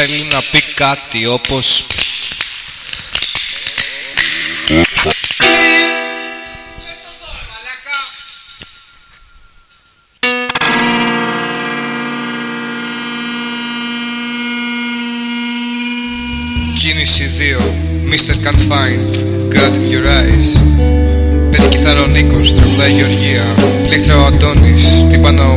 θέλει να πει κάτι όπως Κίνηση 2 Mr. Can't Find God in Your Eyes. Παίζει κιθάρα ο Νίκος, τραγουδάει η Γεωργία. Πλήκτρα ο Αντώνης, τύπανα ο